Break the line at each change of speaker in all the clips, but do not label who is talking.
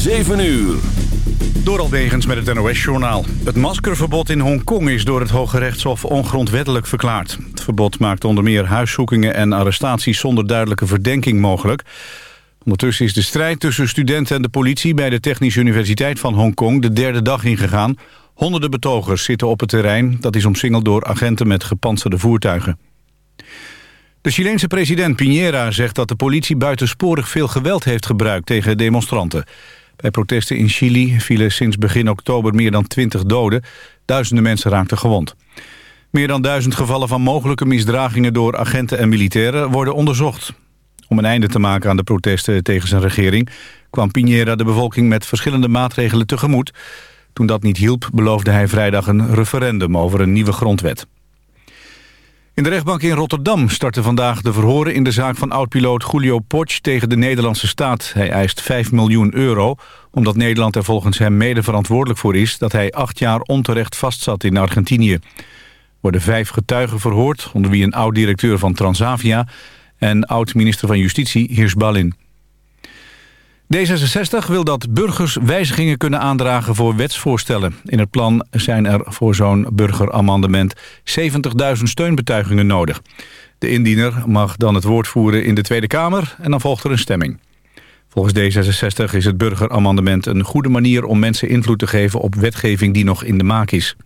7 uur.
Door Albegens met het NOS-journaal. Het maskerverbod in Hongkong is door het Hoge Rechtshof ongrondwettelijk verklaard. Het verbod maakt onder meer huiszoekingen en arrestaties zonder duidelijke verdenking mogelijk. Ondertussen is de strijd tussen studenten en de politie bij de Technische Universiteit van Hongkong de derde dag ingegaan. Honderden betogers zitten op het terrein. Dat is omsingeld door agenten met gepantserde voertuigen. De Chileense president Piñera zegt dat de politie buitensporig veel geweld heeft gebruikt tegen demonstranten. Bij protesten in Chili vielen sinds begin oktober meer dan 20 doden. Duizenden mensen raakten gewond. Meer dan duizend gevallen van mogelijke misdragingen door agenten en militairen worden onderzocht. Om een einde te maken aan de protesten tegen zijn regering... kwam Piñera de bevolking met verschillende maatregelen tegemoet. Toen dat niet hielp, beloofde hij vrijdag een referendum over een nieuwe grondwet. In de rechtbank in Rotterdam starten vandaag de verhoren in de zaak van oud-piloot Julio Potsch tegen de Nederlandse staat. Hij eist 5 miljoen euro, omdat Nederland er volgens hem mede verantwoordelijk voor is dat hij acht jaar onterecht vastzat in Argentinië. Er worden vijf getuigen verhoord, onder wie een oud-directeur van Transavia en oud-minister van Justitie Hiers Ballin. D66 wil dat burgers wijzigingen kunnen aandragen voor wetsvoorstellen. In het plan zijn er voor zo'n burgeramendement 70.000 steunbetuigingen nodig. De indiener mag dan het woord voeren in de Tweede Kamer en dan volgt er een stemming. Volgens D66 is het burgeramendement een goede manier om mensen invloed te geven op wetgeving die nog in de maak is.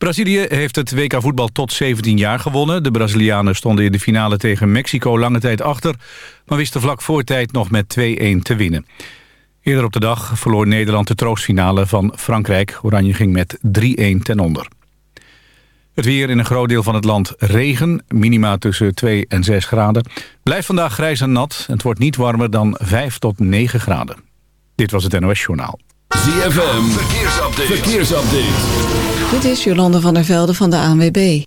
Brazilië heeft het WK voetbal tot 17 jaar gewonnen. De Brazilianen stonden in de finale tegen Mexico lange tijd achter... maar wisten vlak voor tijd nog met 2-1 te winnen. Eerder op de dag verloor Nederland de troostfinale van Frankrijk. Oranje ging met 3-1 ten onder. Het weer in een groot deel van het land regen, minima tussen 2 en 6 graden. Blijft vandaag grijs en nat het wordt niet warmer dan 5 tot 9 graden. Dit was het NOS Journaal.
ZFM, verkeersupdate. verkeersupdate.
Dit is Jolande van der Velde van de ANWB.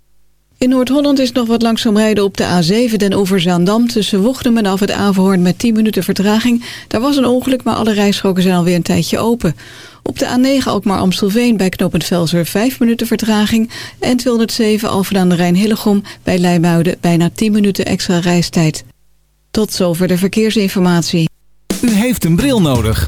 In Noord-Holland is nog wat langzaam rijden op de A7 den Overzaandam... tussen Wochtem en af het Averhoorn met 10 minuten vertraging. Daar was een ongeluk, maar alle rijstroken zijn alweer een tijdje open. Op de A9 Alkmaar-Amstelveen bij knooppunt Velser 5 minuten vertraging... en 207 Alphen aan de Rijn-Hillegom bij Leimuiden bijna 10 minuten extra reistijd. Tot zover de verkeersinformatie.
U heeft een bril nodig.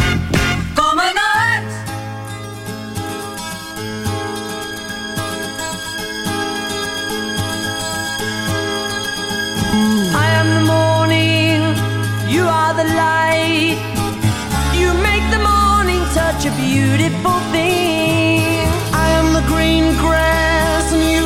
The light. You make the morning touch a beautiful thing. I am the green grass and you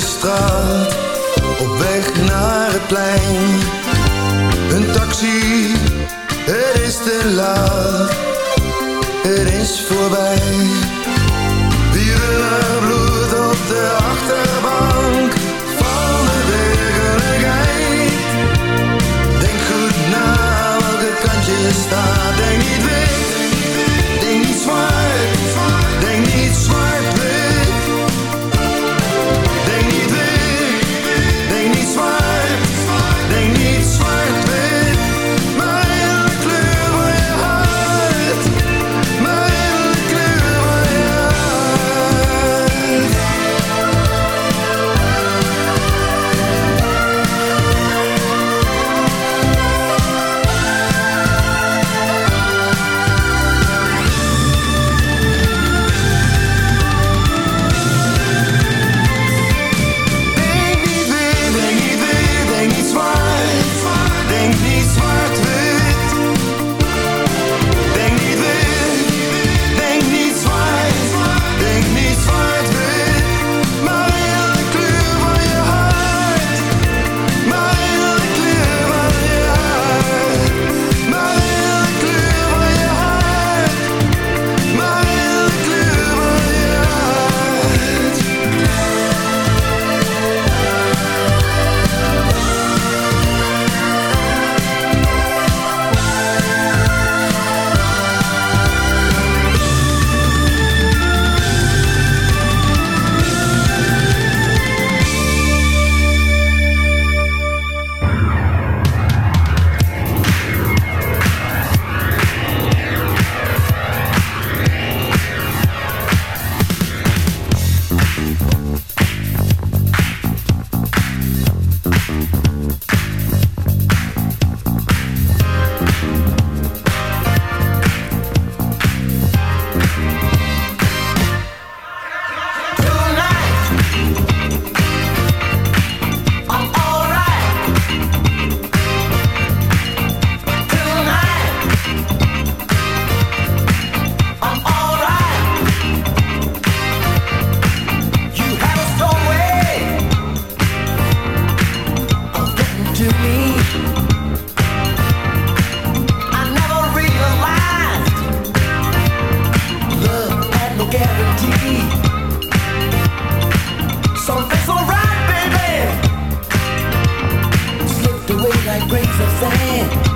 straat, op weg naar het plein. Een taxi, het is te laat, het is voorbij. Die bloed op de achterbank van de regenerij, Denk goed na welke kant je staat.
like grains of sand.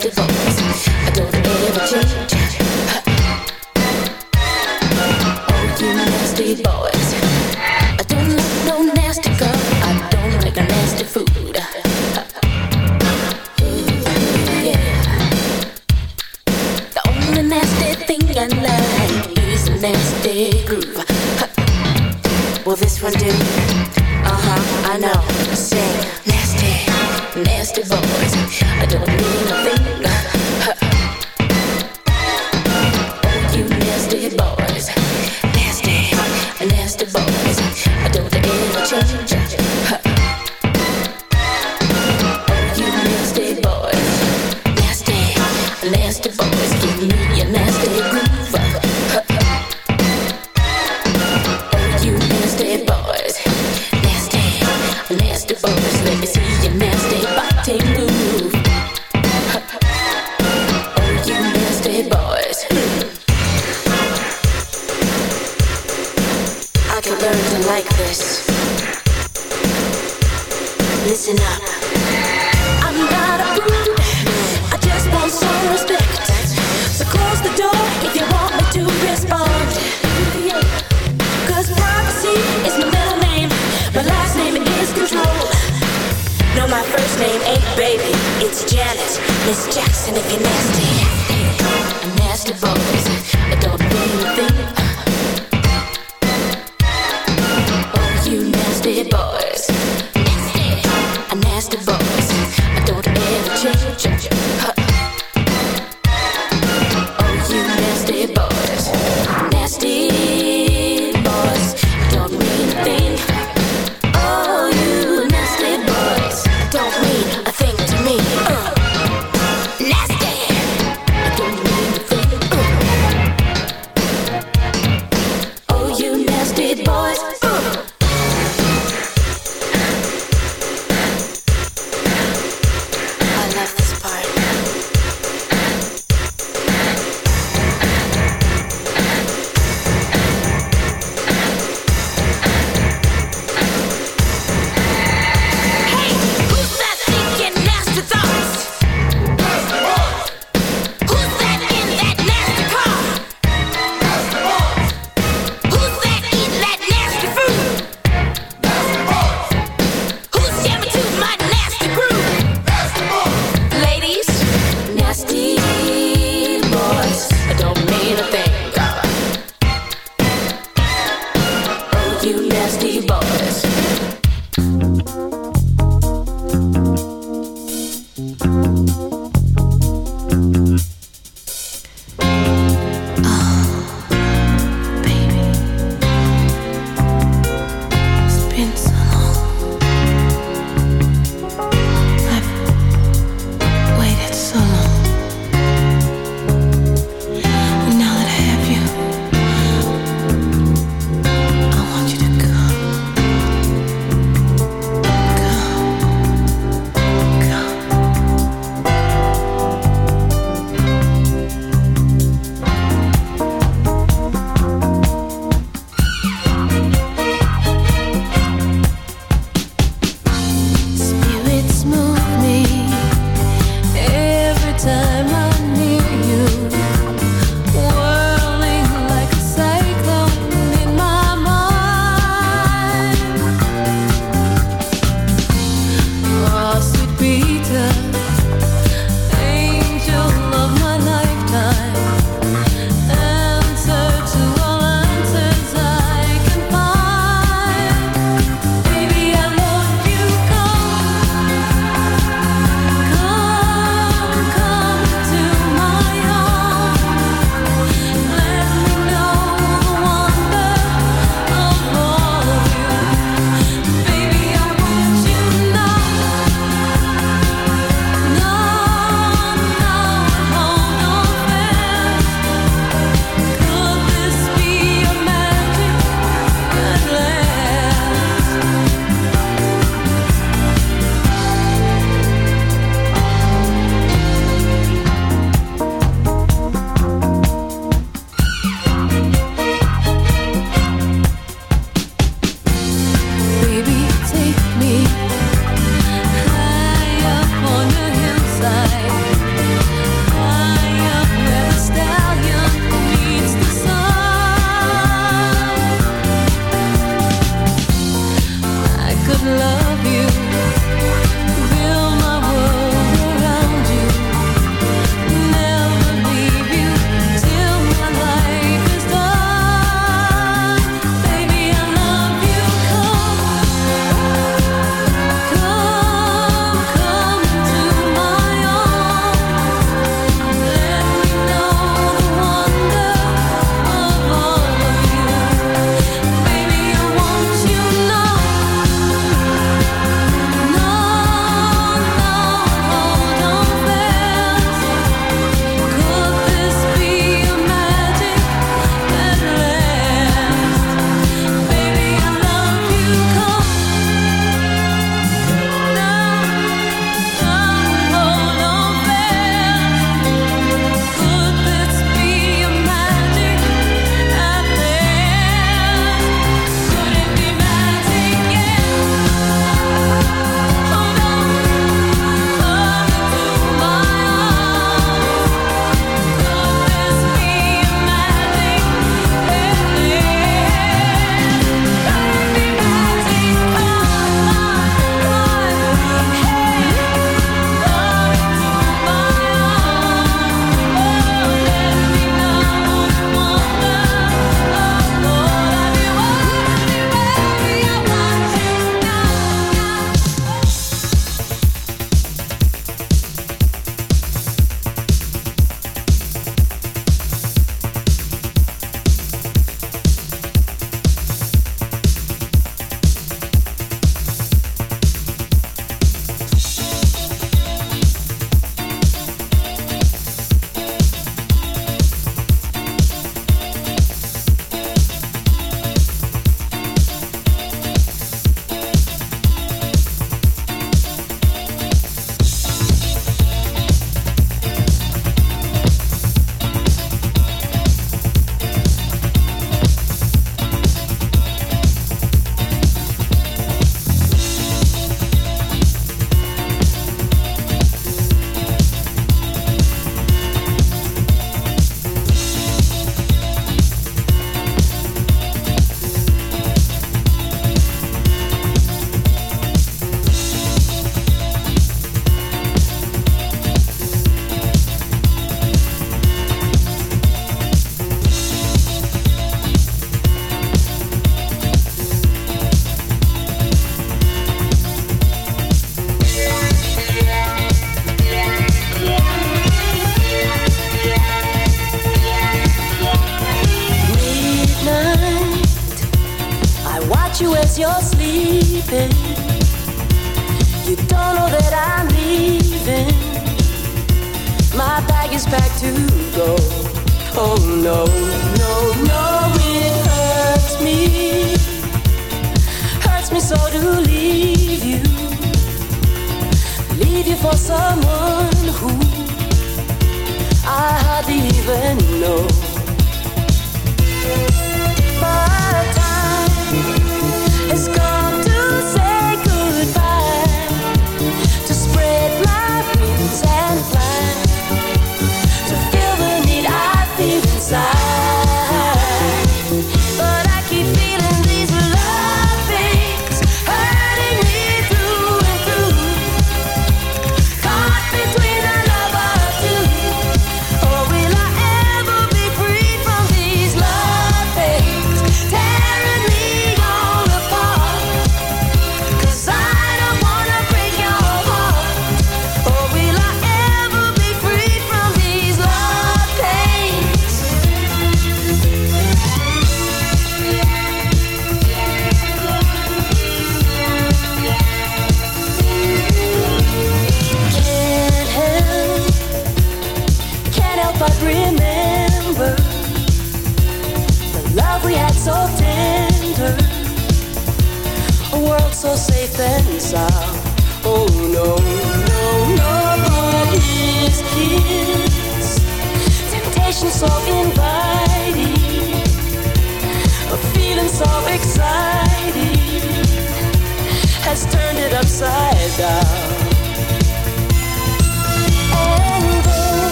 festivals. I don't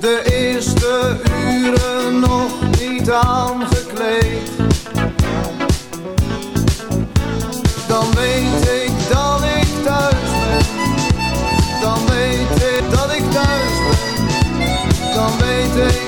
de eerste uren nog niet aangekleed. Dan weet ik dat ik thuis ben. Dan weet ik dat ik thuis ben. Dan weet ik